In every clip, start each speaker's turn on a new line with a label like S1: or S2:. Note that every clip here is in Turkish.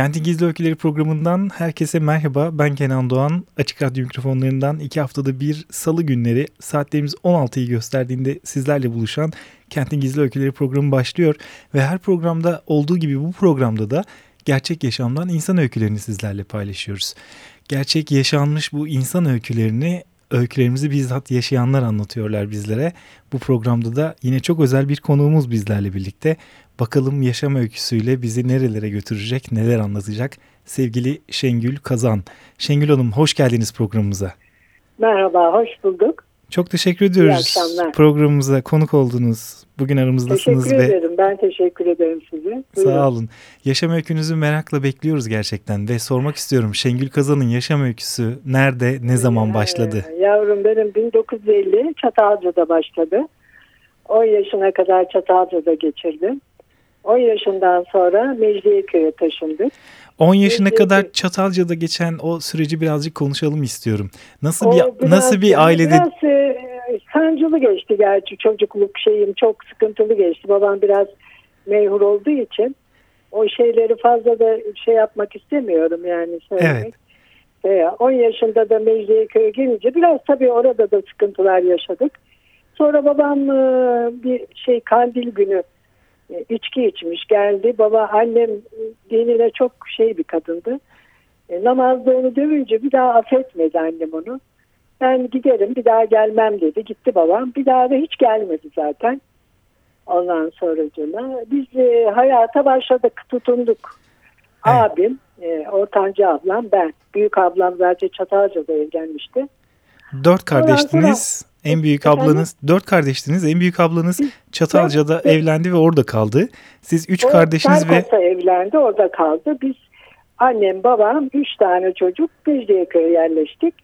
S1: Kentin Gizli Öyküleri programından herkese merhaba. Ben Kenan Doğan. Açık Radyo mikrofonlarından iki haftada bir salı günleri saatlerimiz 16'yı gösterdiğinde sizlerle buluşan Kentin Gizli Öyküleri programı başlıyor. Ve her programda olduğu gibi bu programda da gerçek yaşamdan insan öykülerini sizlerle paylaşıyoruz. Gerçek yaşanmış bu insan öykülerini öykülerimizi bizzat yaşayanlar anlatıyorlar bizlere. Bu programda da yine çok özel bir konuğumuz bizlerle birlikte. Bakalım yaşam öyküsüyle bizi nerelere götürecek, neler anlatacak sevgili Şengül Kazan. Şengül Hanım hoş geldiniz programımıza.
S2: Merhaba, hoş bulduk.
S1: Çok teşekkür ediyoruz programımıza konuk oldunuz. Bugün aramızdasınız.
S2: Teşekkür ve... ederim. Ben teşekkür ederim size.
S1: Buyurun. Sağ olun. Yaşam öykünüzü merakla bekliyoruz gerçekten ve sormak istiyorum. Şengül Kazan'ın yaşam öyküsü nerede, ne zaman başladı?
S2: Ee, yavrum benim 1950 Çatalca'da başladı. 10 yaşına kadar Çatalca'da geçirdim. 10 yaşından sonra Mecidiyeköy'e taşındık.
S1: 10 yaşına kadar Çatalca'da geçen o süreci birazcık konuşalım istiyorum. Nasıl o bir biraz, nasıl bir ailede
S2: biraz e, sancılı geçti gerçi çocukluk şeyim çok sıkıntılı geçti. Babam biraz meyhur olduğu için o şeyleri fazla da şey yapmak istemiyorum yani söylemek. Evet. 10 yaşında da Mecidiyeköy'e gelince biraz tabii orada da sıkıntılar yaşadık. Sonra babam e, bir şey kandil günü e, içki içmiş geldi. Baba annem dinine çok şey bir kadındı. E, namazda onu dövünce bir daha affetmedi annem onu. Ben giderim bir daha gelmem dedi. Gitti babam. Bir daha da hiç gelmedi zaten. Ondan sonra biz e, hayata başladık, tutunduk. Evet. Abim, e, ortanca ablam, ben. Büyük ablam zaten Çatalca'da evlenmişti.
S1: Dört kardeştiniz. En büyük ablanız, dört kardeştiniz. En büyük ablanız Çatalca'da dört, evlendi ve orada kaldı. Siz üç o, kardeşiniz ve...
S2: evlendi, orada kaldı. Biz annem, babam, üç tane çocuk Mecidiyeköy'e yerleştik.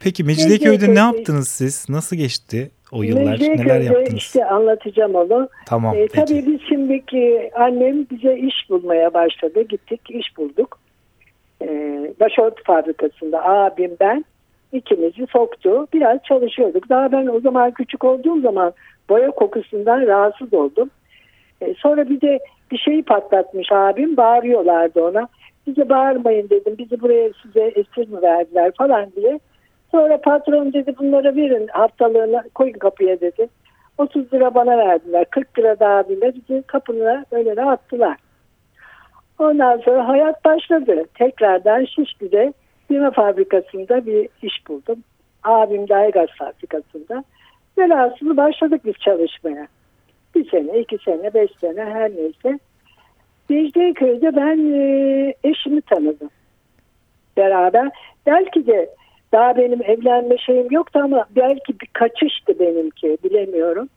S1: Peki Mecidiyeköy'de ne yaptınız siz? Nasıl geçti o yıllar? Neler yaptınız?
S2: işte anlatacağım onu.
S1: Tamam. Ee,
S2: tabii biz şimdiki annem bize iş bulmaya başladı. Gittik iş bulduk. Ee, başörtü fabrikasında abim ben ikimizi soktu. Biraz çalışıyorduk. Daha ben o zaman küçük olduğum zaman boya kokusundan rahatsız oldum. Ee, sonra bir de bir şeyi patlatmış abim. Bağırıyorlardı ona. Bize bağırmayın dedim. Bizi buraya size esir mi verdiler falan diye. Sonra patron dedi bunları verin haftalığına koyun kapıya dedi. 30 lira bana verdiler. 40 lira daha abime bizi kapına öyle attılar. Ondan sonra hayat başladı. Tekrardan Şişli'de Firma fabrikasında bir iş buldum. Abim de Aygaz fabrikasında. Velhasılı başladık biz çalışmaya. Bir sene, iki sene, beş sene her neyse. Mecidiyeköy'de ben e, eşimi tanıdım. Beraber. Belki de daha benim evlenme şeyim yoktu ama belki bir kaçıştı benimki bilemiyorum.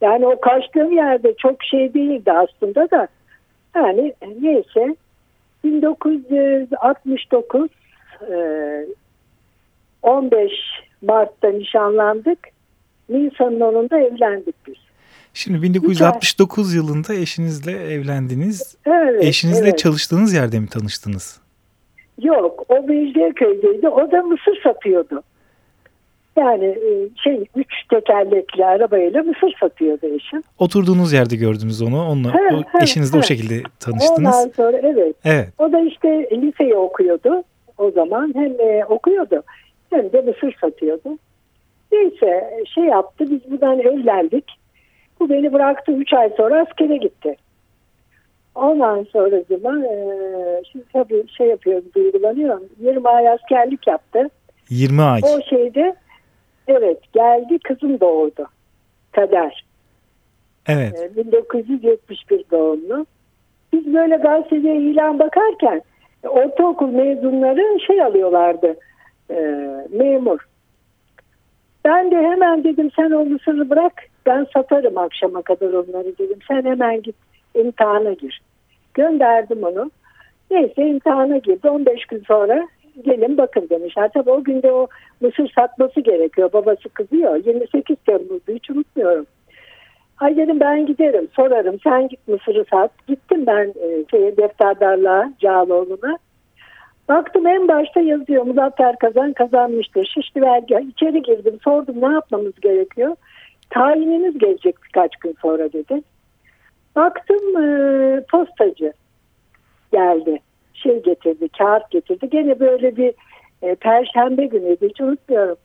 S2: Yani o kaçtığım yerde çok şey değildi aslında da. Yani neyse 1969 15 ee, Mart'ta nişanlandık. Nisan'ın 10'unda evlendik biz.
S1: Şimdi 1969 Hiç yılında eşinizle evlendiniz.
S2: Evet.
S1: Eşinizle
S2: evet.
S1: çalıştığınız yerde mi tanıştınız?
S2: Yok, o Mecidiyeköy'deydi. O da mısır satıyordu. Yani e, şey üç tekerlekli arabayla mısır satıyordu eşim.
S1: Oturduğunuz yerde gördünüz onu. Onunla, he, o, he, eşinizle he. o şekilde tanıştınız.
S2: Ondan sonra evet. evet. O da işte liseyi okuyordu o zaman hem e, okuyordu hem de mısır satıyordu. Neyse şey yaptı biz buradan evlendik. Bu beni bıraktı 3 ay sonra askere gitti. Ondan sonra zaman e, şimdi tabii şey yapıyor duygulanıyorum. 20 ay askerlik yaptı.
S1: 20 ay.
S2: O şeyde evet geldi kızım doğurdu. Kader.
S1: Evet.
S2: E, 1971 doğumlu. Biz böyle gazeteye ilan bakarken ortaokul mezunları şey alıyorlardı e, memur. Ben de hemen dedim sen o bırak ben satarım akşama kadar onları dedim. Sen hemen git imtihana gir. Gönderdim onu. Neyse imtihana girdi. 15 gün sonra gelin bakın demişler. Tabii o günde o mısır satması gerekiyor. Babası kızıyor. 28 Temmuz'du hiç unutmuyorum. Ay dedim ben giderim sorarım sen git mısırı sat. Gittim ben e, şeye, defterdarlığa Cağaloğlu'na. Baktım en başta yazıyor Muzaffer Kazan kazanmıştır. Şişli vergi. İçeri girdim sordum ne yapmamız gerekiyor. Tayininiz gelecek birkaç gün sonra dedi. Baktım e, postacı geldi. Şey getirdi, kağıt getirdi. Gene böyle bir e, perşembe günüydü hiç unutmuyorum.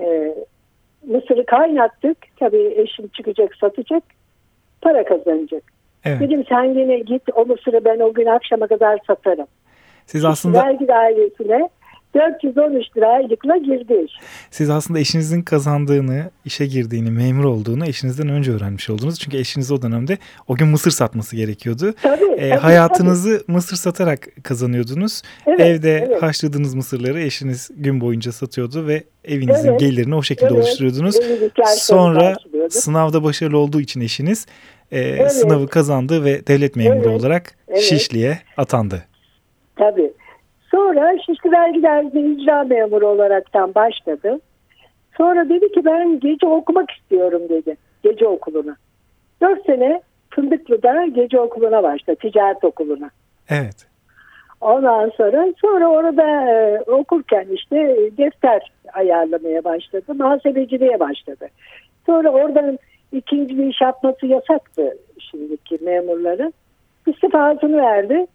S2: E, mısırı kaynattık. Tabii eşim çıkacak satacak. Para kazanacak.
S1: Evet.
S2: Dedim sen yine git o mısırı ben o gün akşama kadar satarım.
S1: Siz aslında
S2: Vergi dairesine 413 lira aylıkla girdi iş.
S1: siz aslında eşinizin kazandığını, işe girdiğini, memur olduğunu eşinizden önce öğrenmiş oldunuz. Çünkü eşiniz o dönemde o gün mısır satması gerekiyordu.
S2: Tabii,
S1: E,
S2: tabii,
S1: hayatınızı mısır satarak kazanıyordunuz.
S2: Evet,
S1: Evde
S2: evet.
S1: haşladığınız mısırları eşiniz gün boyunca satıyordu ve evinizin
S2: Evet,
S1: gelirini o şekilde
S2: evet.
S1: oluşturuyordunuz. Sonra sınavda başarılı olduğu için eşiniz e, sınavı kazandı ve devlet memuru
S2: Evet,
S1: olarak
S2: evet.
S1: Şişli'ye atandı.
S2: Tabii. Sonra Şişli Vergi Dairesi'nde icra memuru olaraktan başladı. Sonra dedi ki ben gece okumak istiyorum dedi. Gece okuluna. Dört sene Fındıklı'da gece okuluna başladı. Ticaret okuluna.
S1: Evet.
S2: Ondan sonra sonra orada e, okurken işte e, defter ayarlamaya başladı. Muhasebeciliğe başladı. Sonra oradan ikinci bir iş yapması yasaktı şimdiki memurların. İstifasını verdi.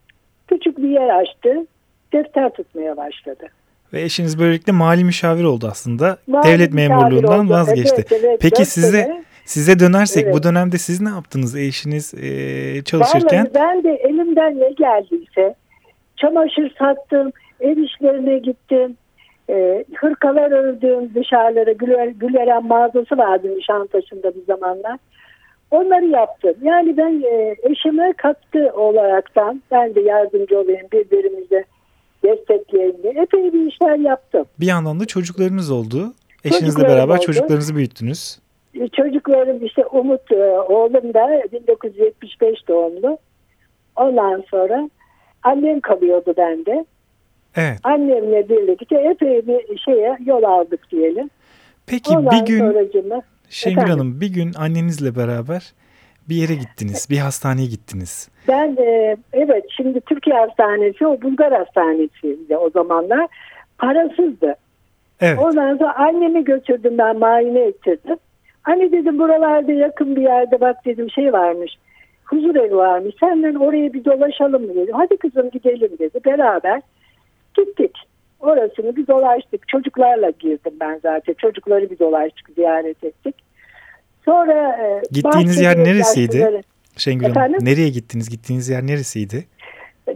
S2: Küçük bir yer açtı. Defter tutmaya başladı.
S1: Ve eşiniz böylelikle mali müşavir oldu aslında.
S2: Mali
S1: Devlet memurluğundan
S2: oldu.
S1: vazgeçti.
S2: Evet, evet,
S1: Peki size
S2: sene.
S1: size dönersek
S2: Evet.
S1: bu dönemde siz ne yaptınız eşiniz e, çalışırken?
S2: Vallahi ben de elimden ne geldiyse çamaşır sattım, ev işlerine gittim. E, hırkalar ördüm dışarılara. Güler, Güleren mağazası vardı Nişantaşı'nda bir zamanlar. Onları yaptım. Yani ben e, eşime katkı olaraktan ben de yardımcı olayım birbirimize destekleyelim diye epey bir işler yaptım.
S1: Bir yandan da çocuklarınız oldu. Eşinizle
S2: Çocuklarım
S1: beraber
S2: oldu.
S1: çocuklarınızı büyüttünüz.
S2: E, Çocuklarım işte Umut e, oğlum da 1975 doğumlu. Ondan sonra annem kalıyordu bende.
S1: Evet.
S2: Annemle birlikte epey bir şeye yol aldık diyelim.
S1: Peki
S2: Ondan
S1: bir gün Şengül? Hanım bir gün annenizle beraber bir yere gittiniz. Bir hastaneye gittiniz.
S2: ben de evet şimdi Türkiye Hastanesi o Bulgar Hastanesi'ydi o zamanlar. Parasızdı.
S1: Evet.
S2: Ondan sonra annemi götürdüm ben muayene ettirdim. Anne dedim buralarda yakın bir yerde bak dedim şey varmış. Huzur evi varmış. Senden oraya bir dolaşalım mı dedim. Hadi kızım gidelim dedi. Beraber gittik. Orasını bir dolaştık. Çocuklarla girdim ben zaten. Çocukları bir dolaştık, ziyaret ettik. Sonra e,
S1: Gittiğiniz yer neresiydi? Şengül Hanım
S2: Efendim?
S1: nereye gittiniz? Gittiğiniz yer neresiydi?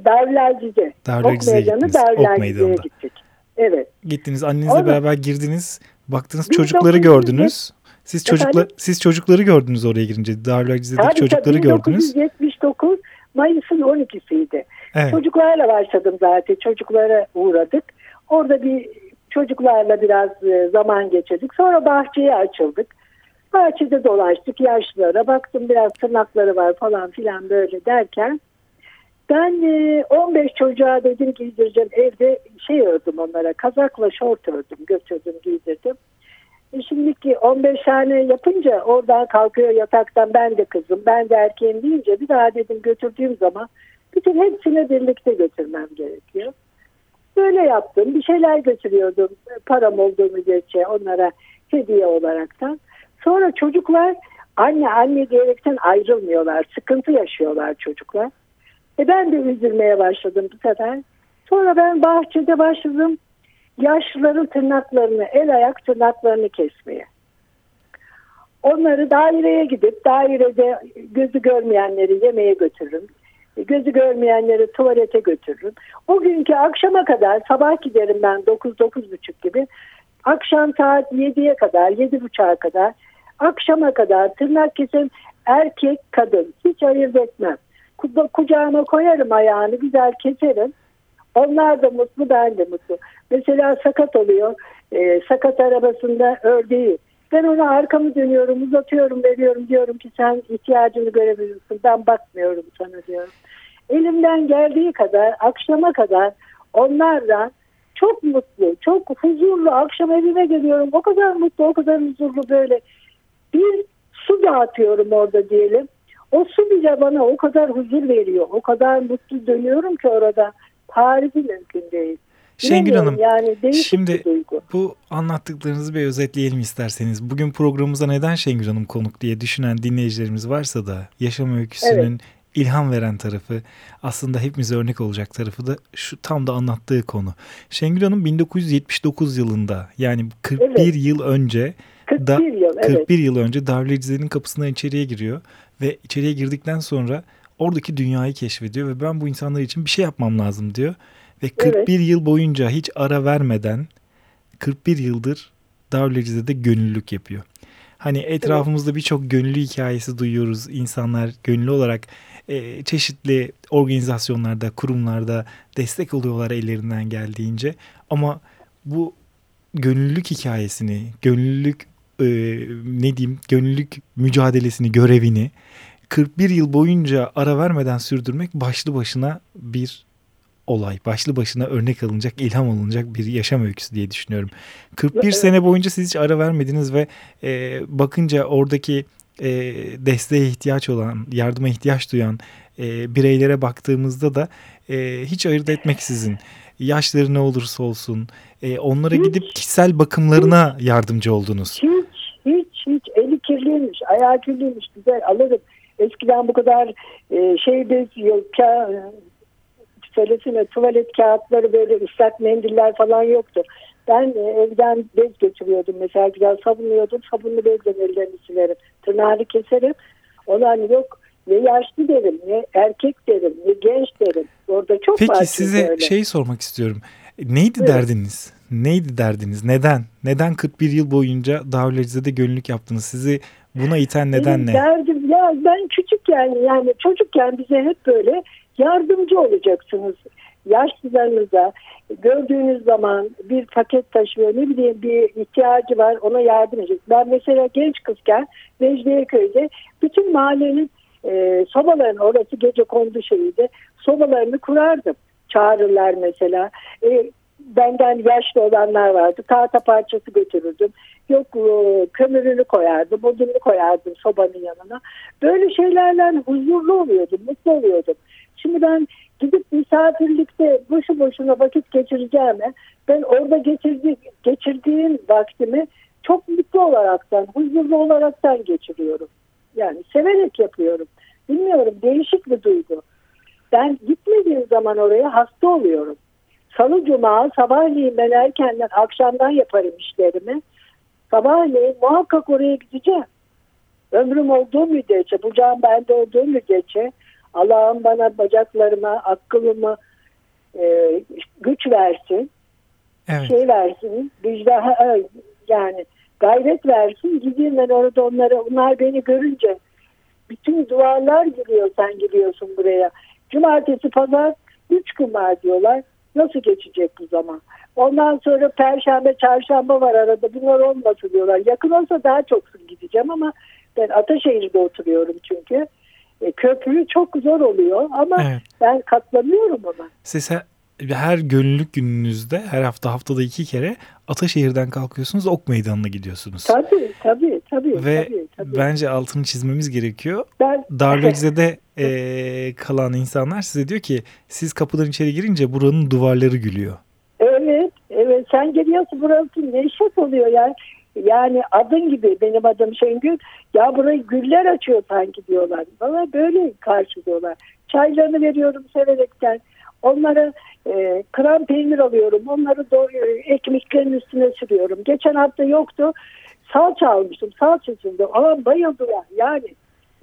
S2: Darülaciz'e. Ok
S1: Darülaciz'e
S2: Meydanı
S1: gittiniz. Ok
S2: Darülaciz'e
S1: Meydanı'nda.
S2: gittik. Evet.
S1: Gittiniz annenizle
S2: Orada-
S1: beraber girdiniz. Baktınız
S2: 1900
S1: çocukları gördünüz. Siz
S2: Efendim?
S1: siz çocukları gördünüz oraya girince. Darülaciz'deki
S2: Tabii,
S1: çocukları
S2: tabii,
S1: gördünüz.
S2: 1979 Mayıs'ın 12'siydi.
S1: Evet.
S2: Çocuklarla başladım zaten. Çocuklara uğradık. Orada bir çocuklarla biraz e, zaman geçirdik. Sonra bahçeye açıldık. Bahçede dolaştık yaşlılara. Baktım biraz tırnakları var falan filan böyle derken ben e, 15 çocuğa dedim giydireceğim. Evde şey ördüm onlara. Kazakla şort ördüm. Götürdüm giydirdim. E şimdiki 15 tane yapınca oradan kalkıyor yataktan ben de kızım ben de erkeğim deyince bir daha dedim götürdüğüm zaman bütün hepsini birlikte götürmem gerekiyor. Böyle yaptım. Bir şeyler götürüyordum. Param olduğu müddetçe onlara hediye olaraktan. Sonra çocuklar anne anne diyerekten ayrılmıyorlar. Sıkıntı yaşıyorlar çocuklar. E ben de üzülmeye başladım bu sefer. Sonra ben bahçede başladım yaşlıların tırnaklarını, el ayak tırnaklarını kesmeye. Onları daireye gidip dairede gözü görmeyenleri yemeğe götürürüm. Gözü görmeyenleri tuvalete götürürüm. O günkü akşama kadar sabah giderim ben 9-9.30 gibi. Akşam saat 7'ye kadar 7.30'a kadar akşama kadar tırnak kesim erkek kadın hiç ayırt etmem. Ku- Kucağıma koyarım ayağını güzel keserim. Onlar da mutlu ben de mutlu. Mesela sakat oluyor. Ee, sakat arabasında ördeği. Ben ona arkamı dönüyorum uzatıyorum veriyorum diyorum ki sen ihtiyacını görebilirsin. Ben bakmıyorum sana diyorum. elimden geldiği kadar akşama kadar onlarla çok mutlu, çok huzurlu akşam evime geliyorum. O kadar mutlu, o kadar huzurlu böyle. Bir su dağıtıyorum orada diyelim. O su bile bana o kadar huzur veriyor. O kadar mutlu dönüyorum ki orada. Tarifi mümkün değil.
S1: Şengül Hanım,
S2: yani
S1: şimdi bu anlattıklarınızı bir özetleyelim isterseniz. Bugün programımıza neden Şengül Hanım konuk diye düşünen dinleyicilerimiz varsa da yaşam öyküsünün evet. İlham veren tarafı aslında hepimize örnek olacak tarafı da şu tam da anlattığı konu. Şengül Hanım 1979 yılında yani 41 evet. yıl önce
S2: 41 da, yıl,
S1: evet. 41 yıl önce Darülecize'nin kapısından içeriye giriyor ve içeriye girdikten sonra oradaki dünyayı keşfediyor ve ben bu insanlar için bir şey yapmam lazım diyor. Ve 41 evet. yıl boyunca hiç ara vermeden 41 yıldır Darülecize'de gönüllülük yapıyor. Hani etrafımızda birçok gönüllü hikayesi duyuyoruz. İnsanlar gönüllü olarak e, çeşitli organizasyonlarda, kurumlarda destek oluyorlar ellerinden geldiğince. Ama bu gönüllülük hikayesini, gönüllülük e, ne diyeyim, gönüllülük mücadelesini, görevini 41 yıl boyunca ara vermeden sürdürmek başlı başına bir olay. Başlı başına örnek alınacak, ilham alınacak bir yaşam öyküsü diye düşünüyorum. 41 evet. sene boyunca siz hiç ara vermediniz ve e, bakınca oradaki e, desteğe ihtiyaç olan, yardıma ihtiyaç duyan e, bireylere baktığımızda da e, hiç ayırt etmeksizin yaşları ne olursa olsun e, onlara hiç, gidip kişisel bakımlarına hiç, yardımcı oldunuz.
S2: Hiç, hiç, hiç eli kirliymiş, ayağı kirliymiş güzel alırım. Eskiden bu kadar e, şey bez yok, söylesene tuvalet kağıtları böyle ıslak mendiller falan yoktu. Ben e, evden bez götürüyordum mesela güzel sabunluyordum. Sabunlu bezle ellerini silerim. Tırnağını keserim. Onlar yok ne yaşlı derim ne erkek derim ne genç derim. Orada çok
S1: Peki size öyle. şey sormak istiyorum. Neydi evet. derdiniz? Neydi derdiniz? Neden? Neden 41 yıl boyunca Davulecize'de gönüllük yaptınız? Sizi buna iten neden Benim ne?
S2: Derdim ya ben küçük yani yani çocukken bize hep böyle yardımcı olacaksınız. Yaşlılarınıza gördüğünüz zaman bir paket taşıyor ne bileyim bir ihtiyacı var ona yardım edecek. Ben mesela genç kızken Mecidiyeköy'de bütün mahallenin e, sobalarını orası gece kondu şeyiydi sobalarını kurardım. Çağırırlar mesela. E, benden yaşlı olanlar vardı. Tahta parçası götürürdüm. Yok e, kömürünü koyardım, odunu koyardım sobanın yanına. Böyle şeylerle huzurlu oluyordum, mutlu oluyordum. Şimdi ben gidip misafirlikte boşu boşuna vakit geçireceğime ben orada geçirdi, geçirdiğim vaktimi çok mutlu olaraktan, huzurlu olaraktan geçiriyorum. Yani severek yapıyorum. Bilmiyorum değişik bir duygu. Ben gitmediğim zaman oraya hasta oluyorum. Salı cuma sabahleyin ben erkenden akşamdan yaparım işlerimi. Sabahleyin muhakkak oraya gideceğim. Ömrüm olduğu müddetçe, bu can bende olduğu müddetçe Allah'ım bana bacaklarıma, akılımı e, güç versin. Evet. Şey versin. Vicdan yani gayret versin. Gideyim ben orada onlara. Onlar beni görünce bütün duvarlar giriyor sen gidiyorsun buraya. Cumartesi pazar üç gün var diyorlar. Nasıl geçecek bu zaman? Ondan sonra perşembe, çarşamba var arada. Bunlar olmasın diyorlar. Yakın olsa daha çoksun gideceğim ama ben Ataşehir'de oturuyorum çünkü. E, köprü çok zor oluyor ama evet. ben katlanıyorum ona.
S1: Siz her gönüllülük gününüzde her hafta haftada iki kere Ataşehir'den kalkıyorsunuz Ok Meydanı'na gidiyorsunuz.
S2: Tabii tabii tabii.
S1: Ve
S2: tabii, tabii.
S1: bence altını çizmemiz gerekiyor. Ben... Darülce'de e, kalan insanlar size diyor ki siz kapıdan içeri girince buranın duvarları gülüyor.
S2: Evet evet sen geliyorsun burası neşet oluyor yani. Yani adın gibi benim adım Şengül. Ya burayı güller açıyor sanki diyorlar. Bana böyle karşılıyorlar. Çaylarını veriyorum severekten. Onlara e, krem peynir alıyorum. Onları do- e, ekmeklerin üstüne sürüyorum. Geçen hafta yoktu. Salça almıştım. Salçasında. Ama bayıldılar. Yani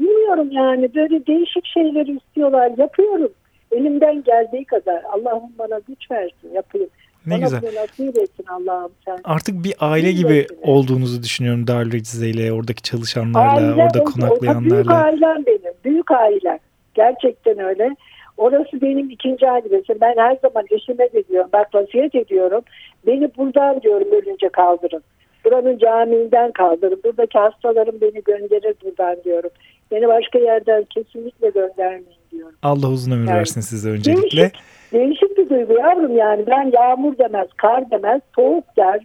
S2: bilmiyorum yani böyle değişik şeyleri istiyorlar. Yapıyorum. Elimden geldiği kadar. Allah'ım bana güç versin yapayım.
S1: Ne Bana güzel.
S2: Allah'ım sen.
S1: Artık bir aile gibi olduğunuzu düşünüyorum Darülcize ile oradaki çalışanlarla, aile, orada konaklayanlarla.
S2: Büyük ailem benim. Büyük ailem. Gerçekten öyle. Orası benim ikinci adresim. Ben her zaman eşime de diyorum. Bak vasiyet ediyorum. Beni buradan diyorum ölünce kaldırın. Buranın camiinden kaldırın. Buradaki hastalarım beni gönderir buradan diyorum. Beni başka yerden kesinlikle göndermeyin diyorum.
S1: Allah uzun ömür
S2: Yani
S1: versin size öncelikle.
S2: Değişik, değişik bir duygu yavrum yani. Ben yağmur demez, kar demez, soğuk der.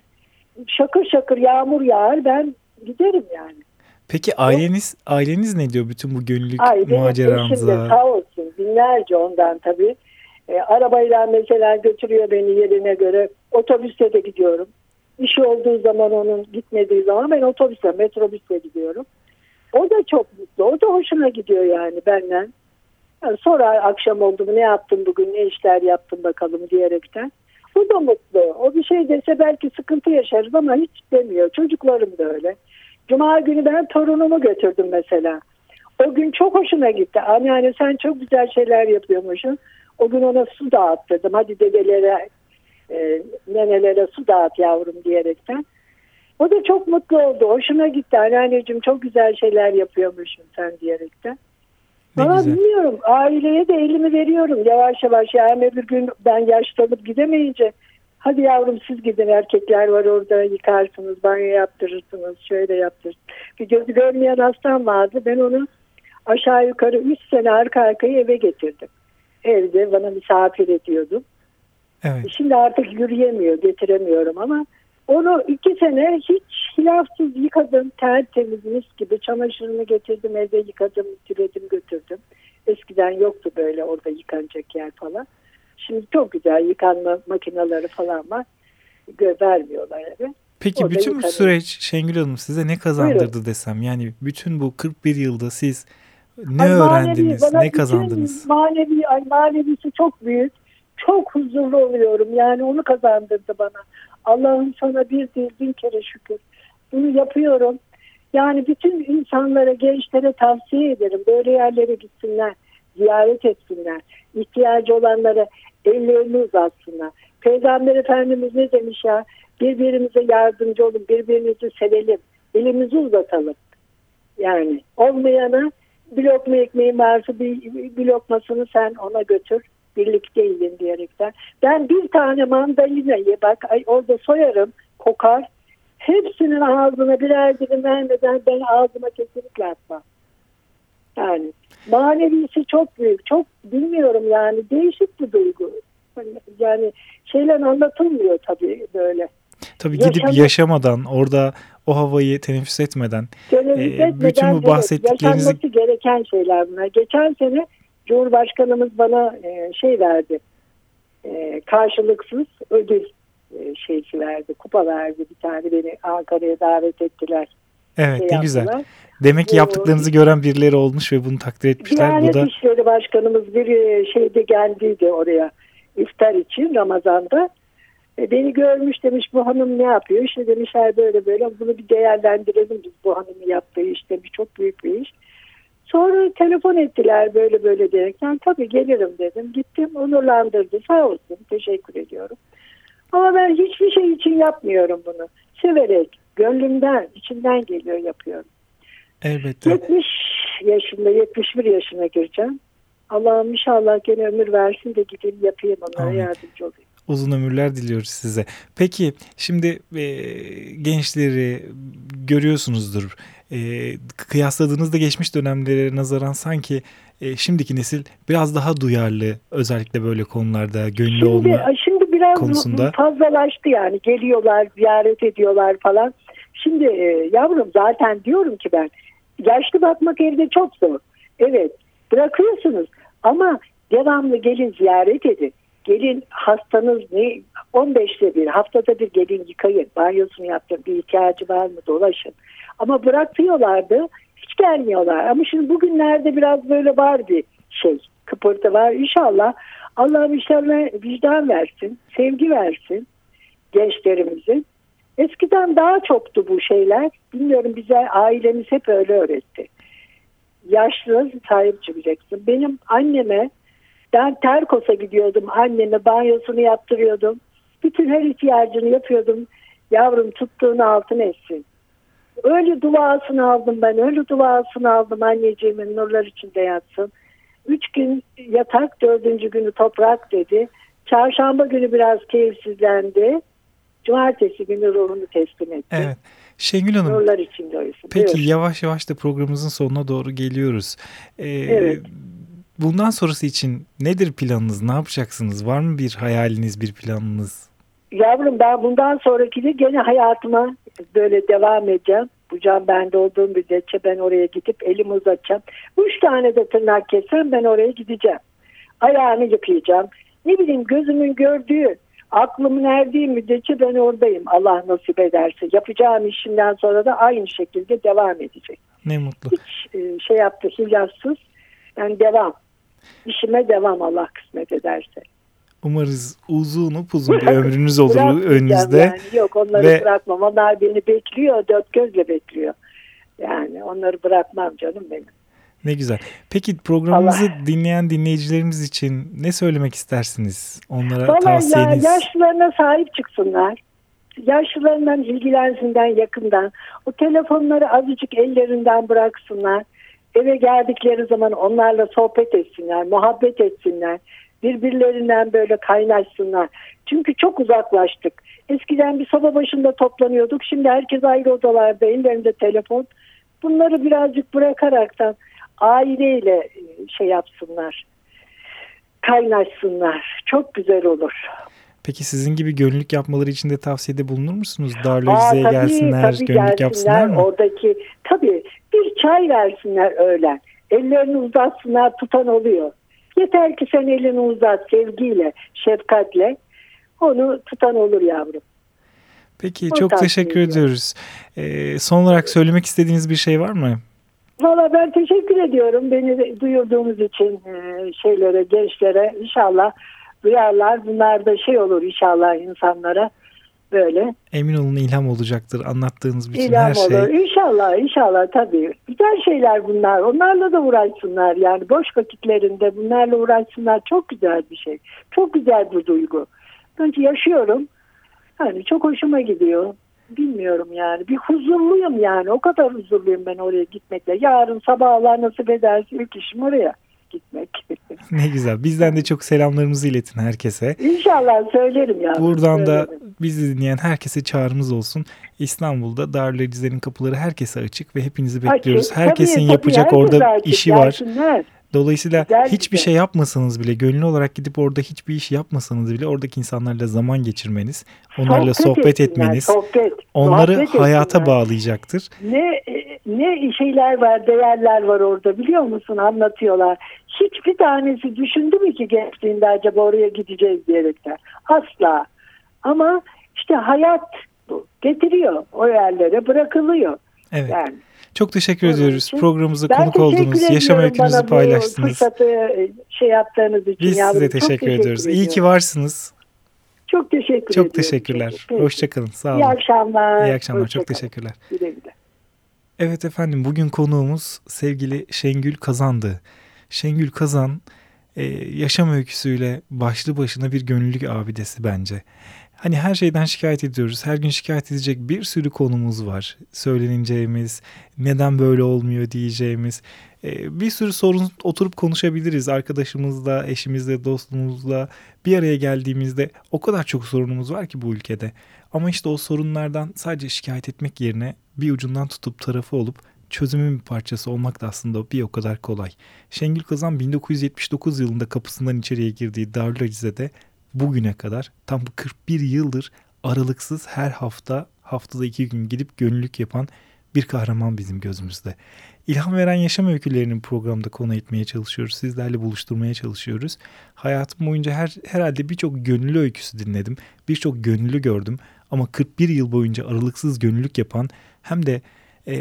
S2: Şakır şakır yağmur yağar ben giderim yani.
S1: Peki aileniz aileniz ne diyor bütün bu gönüllülük
S2: de
S1: maceranıza?
S2: sağ olsun binlerce ondan tabii. E, arabayla mesela götürüyor beni yerine göre. Otobüste de gidiyorum. İşi olduğu zaman onun gitmediği zaman ben otobüse, metrobüste gidiyorum. O da çok mutlu. O da hoşuna gidiyor yani benden. Sorar akşam oldu mu ne yaptın bugün ne işler yaptın bakalım diyerekten. O da mutlu. O bir şey dese belki sıkıntı yaşarız ama hiç demiyor. Çocuklarım da öyle. Cuma günü ben torunumu götürdüm mesela. O gün çok hoşuna gitti. Anneanne sen çok güzel şeyler yapıyormuşsun. O gün ona su dağıttırdım. Hadi dedelere, e, nenelere su dağıt yavrum diyerekten. O da çok mutlu oldu. Hoşuna gitti. Anneanneciğim çok güzel şeyler yapıyormuşsun sen diyerekten.
S1: Ne
S2: Ama
S1: güzel.
S2: bilmiyorum. Aileye de elimi veriyorum yavaş yavaş. Yani bir gün ben yaşlanıp gidemeyince hadi yavrum siz gidin erkekler var orada yıkarsınız, banyo yaptırırsınız, şöyle yaptırırsınız. Bir gözü görmeyen hastam vardı. Ben onu aşağı yukarı 3 sene arka arkaya eve getirdim. Evde bana misafir ediyordum.
S1: Evet.
S2: Şimdi artık yürüyemiyor, getiremiyorum ama onu iki sene hiç hilafsız yıkadım. Tertemiz mis gibi çamaşırını getirdim evde yıkadım, ütüledim götürdüm. Eskiden yoktu böyle orada yıkanacak yer falan. Şimdi çok güzel yıkanma makineleri falan var. Vermiyorlar eve.
S1: Peki
S2: Orada
S1: bütün bu süreç Şengül Hanım size ne kazandırdı desem? Yani bütün bu 41 yılda siz ne
S2: Ay, manevi,
S1: öğrendiniz,
S2: bana
S1: ne kazandınız?
S2: Manevi, ay, manevisi çok büyük. Çok huzurlu oluyorum. Yani onu kazandırdı bana. Allah'ım sana bir değil bin kere şükür. Bunu yapıyorum. Yani bütün insanlara, gençlere tavsiye ederim. Böyle yerlere gitsinler, ziyaret etsinler. İhtiyacı olanlara ellerini uzatsınlar. Peygamber Efendimiz ne demiş ya? Birbirimize yardımcı olun, birbirimizi sevelim, elimizi uzatalım. Yani olmayana bir lokma ekmeğin varsa bir, bir lokmasını sen ona götür. Birlikte yiyin diyerekten. Ben bir tane mandalinayı bak ay, orada soyarım kokar. Hepsinin ağzına birer dilim vermeden ben ağzıma kesinlikle atmam. Yani manevisi çok büyük. Çok bilmiyorum yani değişik bir duygu. Yani şeyler anlatılmıyor tabii böyle.
S1: Tabii gidip
S2: yaşamak-
S1: yaşamadan, orada o havayı teneffüs etmeden
S2: Teneffüs
S1: Ee,
S2: etmeden
S1: bütün bu bahsettiklerinizi-
S2: yaşanması gereken şeyler bunlar. Geçen sene Cumhurbaşkanımız bana e, şey verdi. E, karşılıksız ödül e, şeysi verdi. Kupa verdi bir tane beni Ankara'ya davet ettiler.
S1: evet
S2: şey
S1: ne güzel. Demek ki
S2: Bu-
S1: yaptıklarınızı gören birileri olmuş ve bunu takdir etmişler. Bu
S2: Diyanet
S1: da
S2: İşleri Başkanımız bir e, şeyde geldiydi oraya iftar için Ramazan'da. E, beni görmüş demiş bu hanım ne yapıyor? İşte demişler böyle böyle bunu bir değerlendirelim biz bu hanımın yaptığı iş demiş çok büyük bir iş. Sonra telefon ettiler böyle böyle diyerekten tabii gelirim dedim. Gittim onurlandırdı sağ olsun teşekkür ediyorum. Ama ben hiçbir şey için yapmıyorum bunu. Severek, gönlümden, içimden geliyor yapıyorum.
S1: elbette.
S2: 70 yaşında, 71 yaşına gireceğim. Allah'ım inşallah gene ömür versin de gideyim yapayım onlara
S1: Amin.
S2: yardımcı olayım.
S1: Uzun ömürler diliyoruz size. Peki şimdi e, gençleri görüyorsunuzdur. E, kıyasladığınızda geçmiş dönemlere nazaran sanki e, şimdiki nesil biraz daha duyarlı özellikle böyle konularda
S2: Şimdi,
S1: olma.
S2: şimdi biraz
S1: konusunda.
S2: fazlalaştı yani. Geliyorlar, ziyaret ediyorlar falan. Şimdi e, yavrum zaten diyorum ki ben yaşlı bakmak evde çok zor. Evet bırakıyorsunuz ama devamlı gelin ziyaret edin. Gelin hastanız ne 15'te bir haftada bir gelin yıkayın. Banyosunu yaptın bir ihtiyacı var mı dolaşın. Ama bırakıyorlardı hiç gelmiyorlar. Ama şimdi bugünlerde biraz böyle var bir şey kıpırtı var. İnşallah Allah inşallah vicdan versin, sevgi versin gençlerimizin. Eskiden daha çoktu bu şeyler. Bilmiyorum bize ailemiz hep öyle öğretti. Yaşlı sahip çıkacaksın. Benim anneme ben Terkos'a gidiyordum. Anneme banyosunu yaptırıyordum. Bütün her ihtiyacını yapıyordum. Yavrum tuttuğunu altın etsin. Öyle duasını aldım ben. Öyle duasını aldım anneciğimin nurlar içinde yatsın. Üç gün yatak, dördüncü günü toprak dedi. Çarşamba günü biraz keyifsizlendi. Cumartesi günü ruhunu teslim etti.
S1: Evet. Şengül Hanım
S2: Nurlar içinde uyusun.
S1: Peki
S2: Buyur.
S1: yavaş yavaş da programımızın sonuna doğru geliyoruz. Ee,
S2: Evet.
S1: bundan sonrası için nedir planınız? Ne yapacaksınız? Var mı bir hayaliniz, bir planınız?
S2: Yavrum ben bundan sonraki de gene hayatıma böyle devam edeceğim. Bu can bende olduğum müddetçe ben oraya gidip elimi uzatacağım. Üç tane de tırnak kessem ben oraya gideceğim. Ayağını yıkayacağım. Ne bileyim gözümün gördüğü, aklımın erdiği müddetçe ben oradayım. Allah nasip ederse. Yapacağım işimden sonra da aynı şekilde devam edecek.
S1: Ne mutlu.
S2: Hiç e, şey yaptı hilatsız. Yani devam. İşime devam Allah kısmet ederse.
S1: Umarız uzun upuzun bir ömrünüz olur önünüzde.
S2: Yani. Yok onları
S1: Ve-
S2: bırakmam. Onlar beni bekliyor. Dört gözle bekliyor. Yani onları bırakmam canım benim.
S1: Ne güzel. Peki programımızı dinleyen dinleyicilerimiz için ne söylemek istersiniz? Onlara
S2: Valla ya,
S1: tavsiyeniz.
S2: yaşlılarına sahip çıksınlar. Yaşlılarından ilgilensinler yakından. O telefonları azıcık ellerinden bıraksınlar. Eve geldikleri zaman onlarla sohbet etsinler, muhabbet etsinler. Birbirlerinden böyle kaynaşsınlar. Çünkü çok uzaklaştık. Eskiden bir soba başında toplanıyorduk. Şimdi herkes ayrı odalarda, ellerinde telefon. Bunları birazcık bırakaraktan aileyle e, şey yapsınlar. Kaynaşsınlar. Çok güzel olur.
S1: Peki sizin gibi gönüllülük yapmaları için de tavsiyede bulunur musunuz?
S2: Tabii,
S1: gelsinler,
S2: tabii
S1: gönüllülük yapsınlar mı?
S2: Oradaki tabii bir çay versinler öğlen. Ellerini uzatsınlar tutan oluyor. Yeter ki sen elini uzat sevgiyle, şefkatle. Onu tutan olur yavrum.
S1: Peki
S2: o
S1: çok teşekkür
S2: ediyorum.
S1: ediyoruz. Ee, son olarak söylemek istediğiniz bir şey var mı?
S2: Valla ben teşekkür ediyorum beni duyurduğunuz için e, şeylere, gençlere. İnşallah duyarlar. Bunlar da şey olur inşallah insanlara böyle
S1: Emin olun ilham olacaktır anlattığınız bütün
S2: İlham
S1: her şey.
S2: olur. İnşallah, inşallah tabii. Güzel şeyler bunlar. Onlarla da uğraşsınlar. Yani boş vakitlerinde bunlarla uğraşsınlar. Çok güzel bir şey. Çok güzel bir duygu. Önce yaşıyorum. Hani çok hoşuma gidiyor. Bilmiyorum yani. Bir huzurluyum yani. O kadar huzurluyum ben oraya gitmekle. Yarın sabah Allah nasip ederse ilk işim oraya gitmek.
S1: Ne güzel. Bizden de çok selamlarımızı iletin herkese.
S2: İnşallah söylerim ya.
S1: Buradan da bizi dinleyen herkese çağrımız olsun. İstanbul'da Darülacizlerin kapıları herkese açık ve hepinizi bekliyoruz.
S2: Açık.
S1: Herkesin
S2: Tabii, tabii,
S1: yapacak
S2: herkes
S1: orada
S2: açık.
S1: işi var. Dolayısıyla
S2: Güzel
S1: hiçbir
S2: bir şey.
S1: yapmasanız bile gönüllü olarak gidip orada hiçbir iş yapmasanız bile oradaki insanlarla zaman geçirmeniz, onlarla sohbet,
S2: etsinler,
S1: etmeniz
S2: sohbet,
S1: onları
S2: muhabbet
S1: hayata
S2: etsinler.
S1: bağlayacaktır.
S2: Ne ne şeyler var, değerler var orada biliyor musun? Anlatıyorlar. Hiçbir tanesi düşündü mü ki gençliğinde acaba oraya gideceğiz diyerekten? Asla. Ama işte hayat bu. Getiriyor o yerlere bırakılıyor.
S1: Evet.
S2: Yani.
S1: Çok teşekkür
S2: Onun
S1: ediyoruz.
S2: için
S1: Programımıza
S2: Ben
S1: konuk
S2: teşekkür
S1: oldunuz. Yaşam
S2: ediyorum
S1: öykünüzü paylaştınız.
S2: fırsatı e, şey yaptığınız için.
S1: Biz
S2: yavrum.
S1: size
S2: Çok
S1: teşekkür ediyoruz. İyi ki
S2: ediyorum.
S1: varsınız.
S2: Çok teşekkür ediyorum.
S1: Çok teşekkürler.
S2: Peki.
S1: Hoşçakalın. Sağ olun.
S2: İyi akşamlar.
S1: İyi akşamlar. Çok
S2: Hoşça kalın.
S1: teşekkürler.
S2: Güle güle.
S1: Evet efendim bugün konuğumuz sevgili Şengül Kazan'dı. Şengül Kazan e, yaşam öyküsüyle başlı başına bir gönüllülük abidesi bence. Hani her şeyden şikayet ediyoruz. Her gün şikayet edecek bir sürü konumuz var. Söyleneceğimiz, neden böyle olmuyor diyeceğimiz. E, bir sürü sorun oturup konuşabiliriz. Arkadaşımızla, eşimizle, dostumuzla bir araya geldiğimizde o kadar çok sorunumuz var ki bu ülkede. Ama işte o sorunlardan sadece şikayet etmek yerine bir ucundan tutup tarafı olup çözümün bir parçası olmak da aslında bir o kadar kolay. Şengül Kazan 1979 yılında kapısından içeriye girdiği Darülacize'de bugüne kadar tam 41 yıldır aralıksız her hafta haftada iki gün gidip gönüllülük yapan bir kahraman bizim gözümüzde. İlham veren yaşam öykülerinin programda konu etmeye çalışıyoruz. Sizlerle buluşturmaya çalışıyoruz. Hayatım boyunca her herhalde birçok gönüllü öyküsü dinledim. Birçok gönüllü gördüm. Ama 41 yıl boyunca aralıksız gönüllülük yapan hem de e,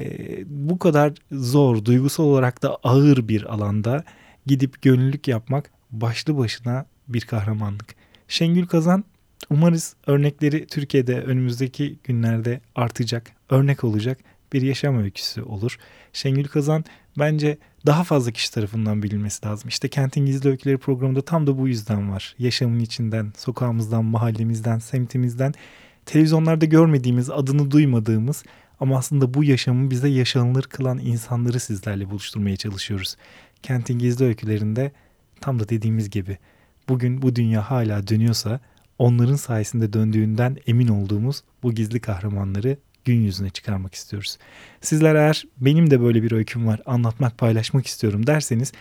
S1: bu kadar zor, duygusal olarak da ağır bir alanda gidip gönüllülük yapmak başlı başına bir kahramanlık. Şengül Kazan umarız örnekleri Türkiye'de önümüzdeki günlerde artacak, örnek olacak bir yaşam öyküsü olur. Şengül Kazan bence daha fazla kişi tarafından bilinmesi lazım. İşte Kentin Gizli Öyküleri programında tam da bu yüzden var. Yaşamın içinden, sokağımızdan, mahallemizden, semtimizden televizyonlarda görmediğimiz, adını duymadığımız ama aslında bu yaşamı bize yaşanılır kılan insanları sizlerle buluşturmaya çalışıyoruz. Kentin Gizli Öykülerinde tam da dediğimiz gibi bugün bu dünya hala dönüyorsa onların sayesinde döndüğünden emin olduğumuz bu gizli kahramanları gün yüzüne çıkarmak istiyoruz. Sizler eğer benim de böyle bir öyküm var anlatmak paylaşmak istiyorum derseniz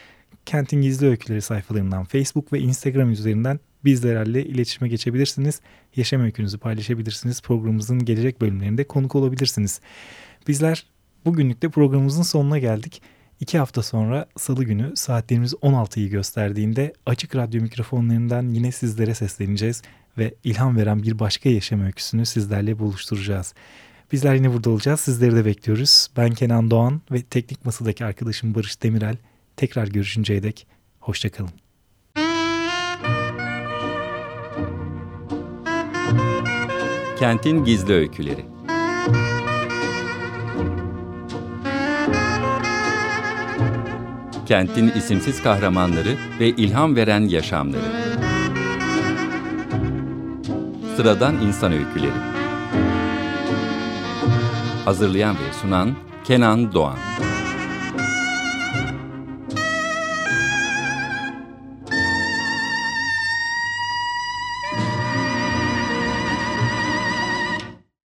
S1: Kentin Gizli Öyküleri sayfalarından Facebook ve Instagram üzerinden bizlerle iletişime geçebilirsiniz. Yaşam öykünüzü paylaşabilirsiniz. Programımızın gelecek bölümlerinde konuk olabilirsiniz. Bizler bugünlük de programımızın sonuna geldik. İki hafta sonra salı günü saatlerimiz 16'yı gösterdiğinde açık radyo mikrofonlarından yine sizlere sesleneceğiz ve ilham veren bir başka yaşam öyküsünü sizlerle buluşturacağız. Bizler yine burada olacağız. Sizleri de bekliyoruz. Ben Kenan Doğan ve teknik masadaki arkadaşım Barış Demirel. Tekrar görüşünceye dek hoşçakalın.
S3: Kentin Gizli Öyküleri. Kentin isimsiz kahramanları ve ilham veren yaşamları. Sıradan İnsan Öyküleri. Hazırlayan ve sunan Kenan Doğan